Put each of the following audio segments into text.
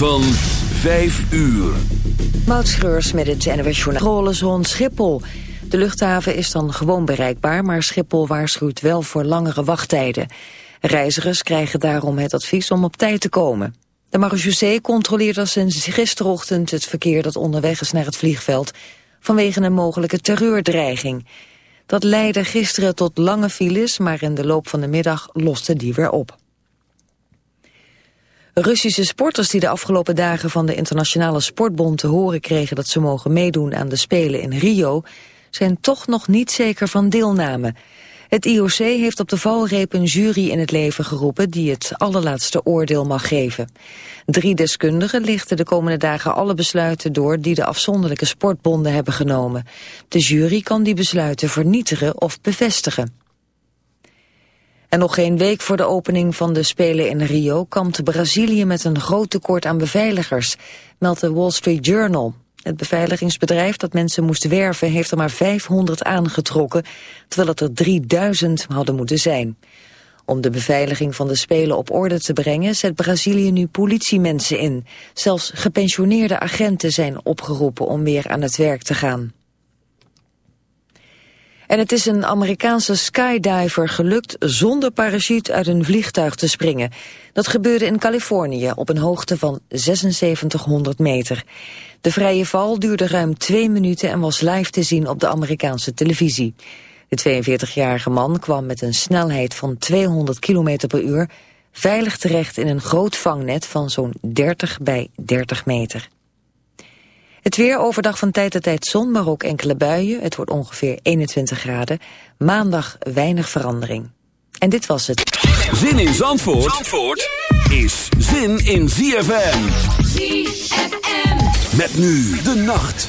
Van 5 uur. Moutschreurs met het NWS Journaal. Schiphol. De luchthaven is dan gewoon bereikbaar, maar Schiphol waarschuwt wel voor langere wachttijden. Reizigers krijgen daarom het advies om op tijd te komen. De marechaussee controleert al sinds gisterochtend het verkeer dat onderweg is naar het vliegveld vanwege een mogelijke terreurdreiging. Dat leidde gisteren tot lange files, maar in de loop van de middag loste die weer op. Russische sporters die de afgelopen dagen van de Internationale Sportbond te horen kregen dat ze mogen meedoen aan de Spelen in Rio, zijn toch nog niet zeker van deelname. Het IOC heeft op de valreep een jury in het leven geroepen die het allerlaatste oordeel mag geven. Drie deskundigen lichten de komende dagen alle besluiten door die de afzonderlijke sportbonden hebben genomen. De jury kan die besluiten vernietigen of bevestigen. En nog geen week voor de opening van de Spelen in Rio kampt Brazilië met een groot tekort aan beveiligers, meldt de Wall Street Journal. Het beveiligingsbedrijf dat mensen moest werven heeft er maar 500 aangetrokken, terwijl het er 3000 hadden moeten zijn. Om de beveiliging van de Spelen op orde te brengen zet Brazilië nu politiemensen in. Zelfs gepensioneerde agenten zijn opgeroepen om weer aan het werk te gaan. En het is een Amerikaanse skydiver gelukt zonder parachute uit een vliegtuig te springen. Dat gebeurde in Californië op een hoogte van 7600 meter. De vrije val duurde ruim twee minuten en was live te zien op de Amerikaanse televisie. De 42-jarige man kwam met een snelheid van 200 km per uur... veilig terecht in een groot vangnet van zo'n 30 bij 30 meter. Het weer overdag van tijd tot tijd zon, maar ook enkele buien. Het wordt ongeveer 21 graden. Maandag weinig verandering. En dit was het. Zin in Zandvoort, Zandvoort is zin in ZFM. ZFM. Met nu de nacht.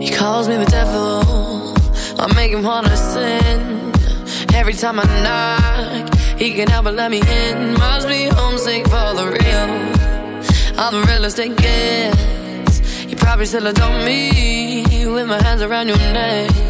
He calls me the devil. I make him wanna sin. Every Time I knock, he can never let me in. Must be homesick for the real. All the real estate gets. You probably still adore me with my hands around your neck.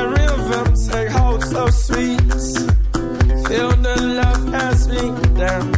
Every of take hold so sweet. Feel the love as we dance.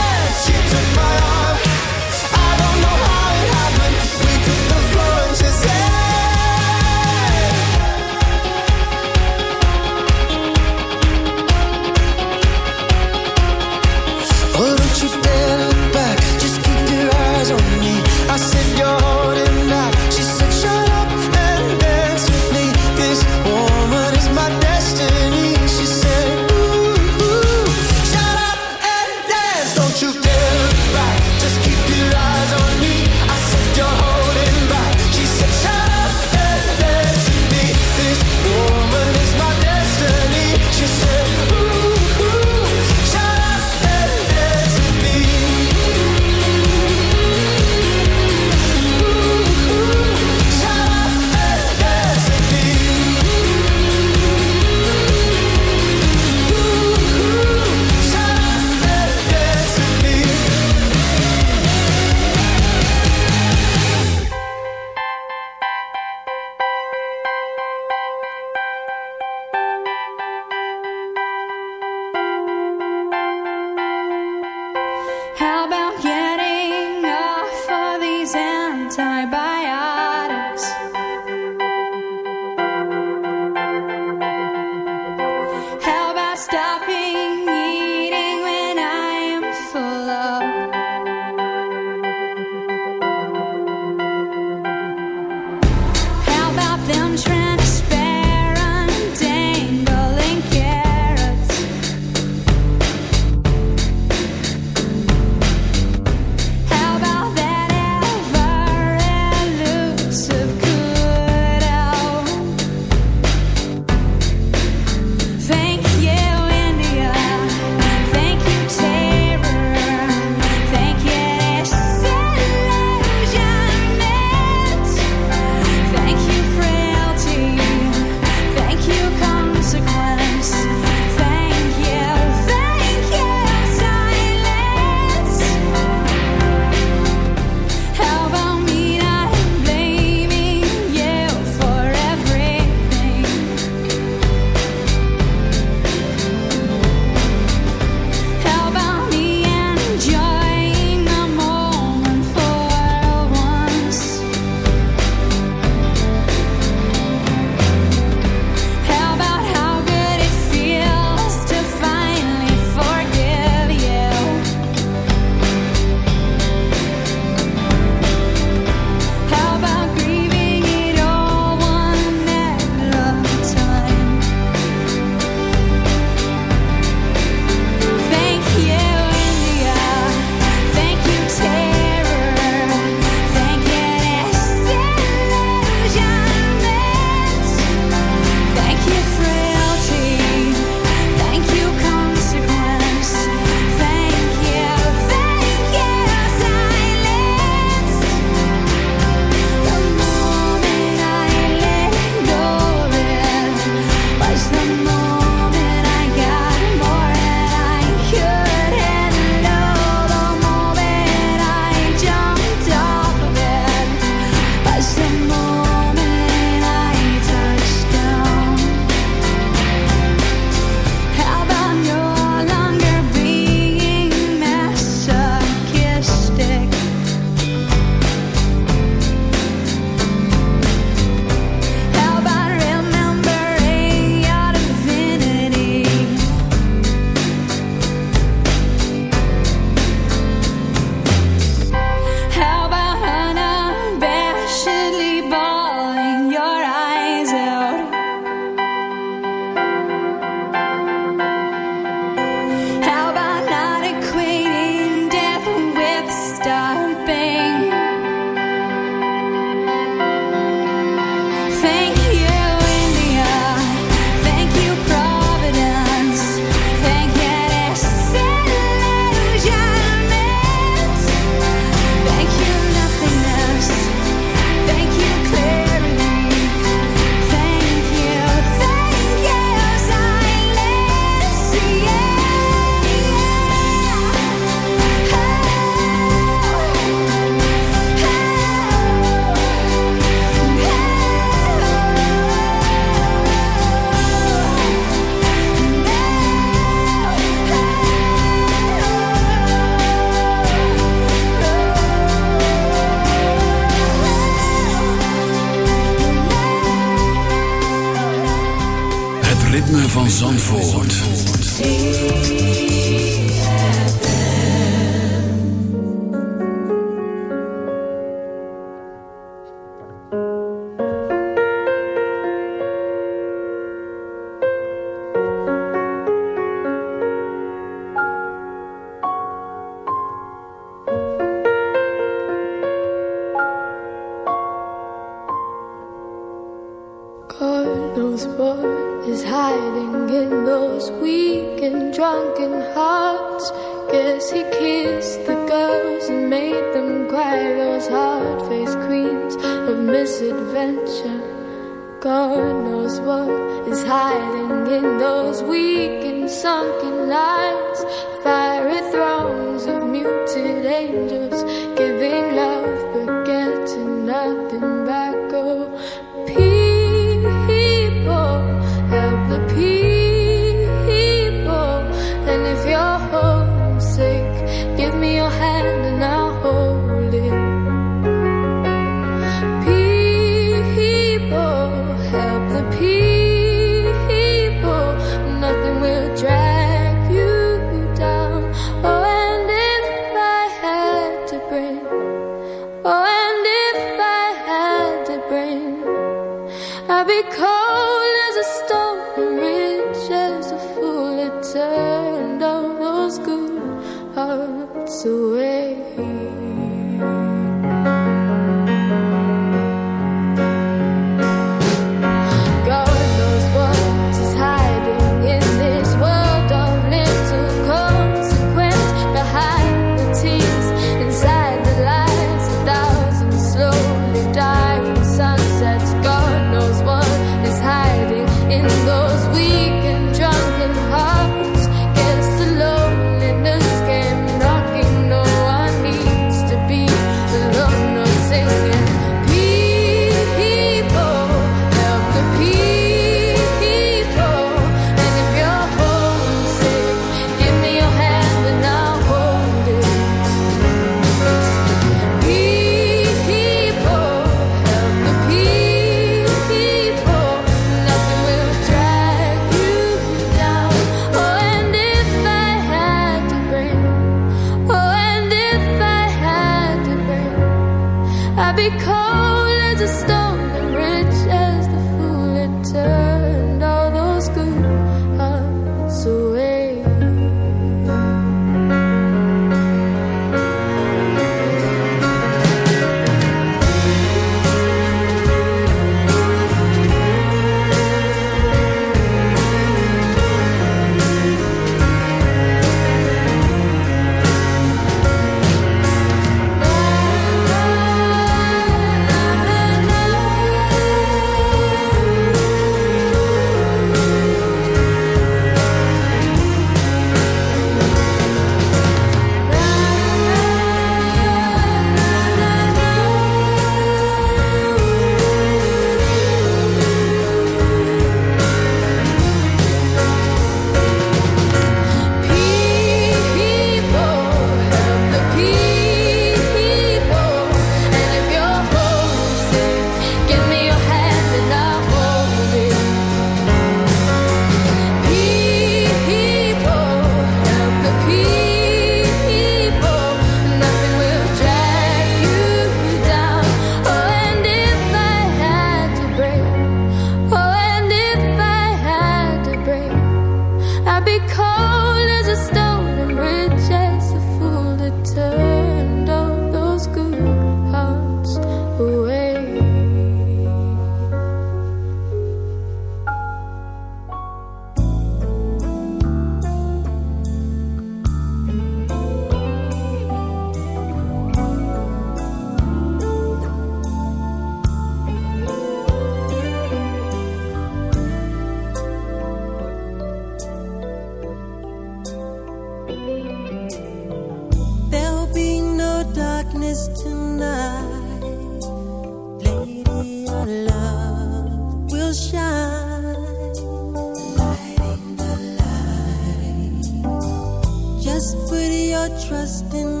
trust in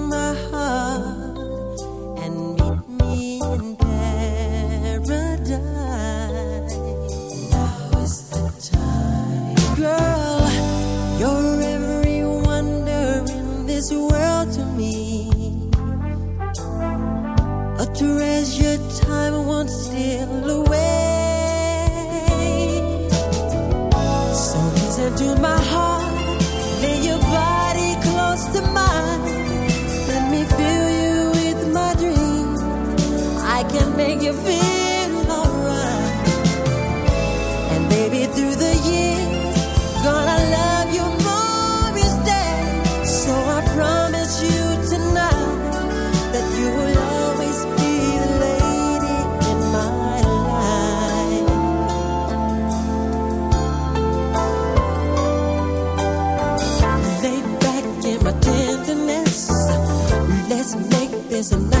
is.